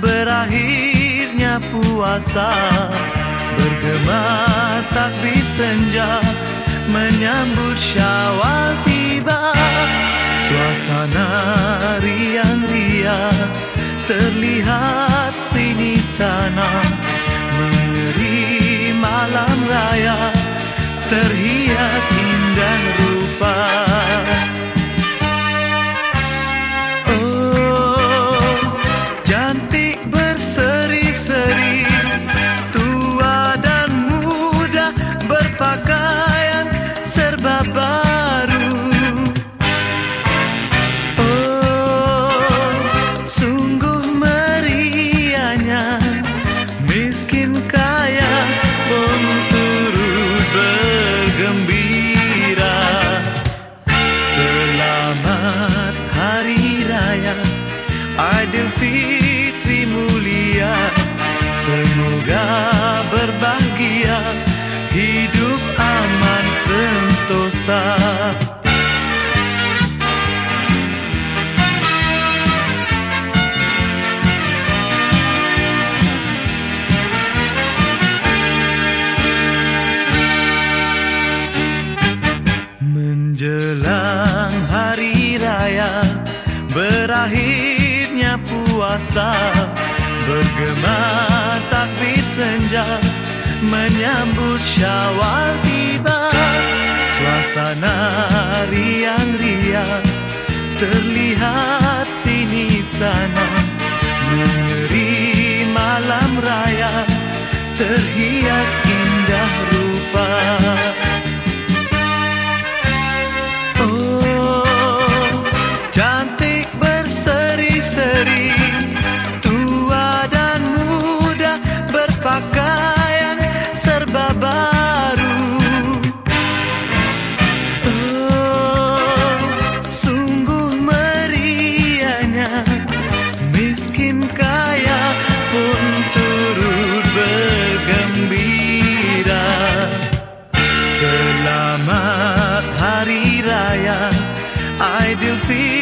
berakhirnya puasa. Bergema takbir senja menyambut syawal tiba. Suasana riang-riang terlihat Aidilfitri mulia. Semoga berbahagia. Hidup aman sentosa hari raya. Berakhir indahnya puasa Bergema takbir senja Menyambut syawal tiba. Suasana riang-riang Terlihat sini sana Aidilfitri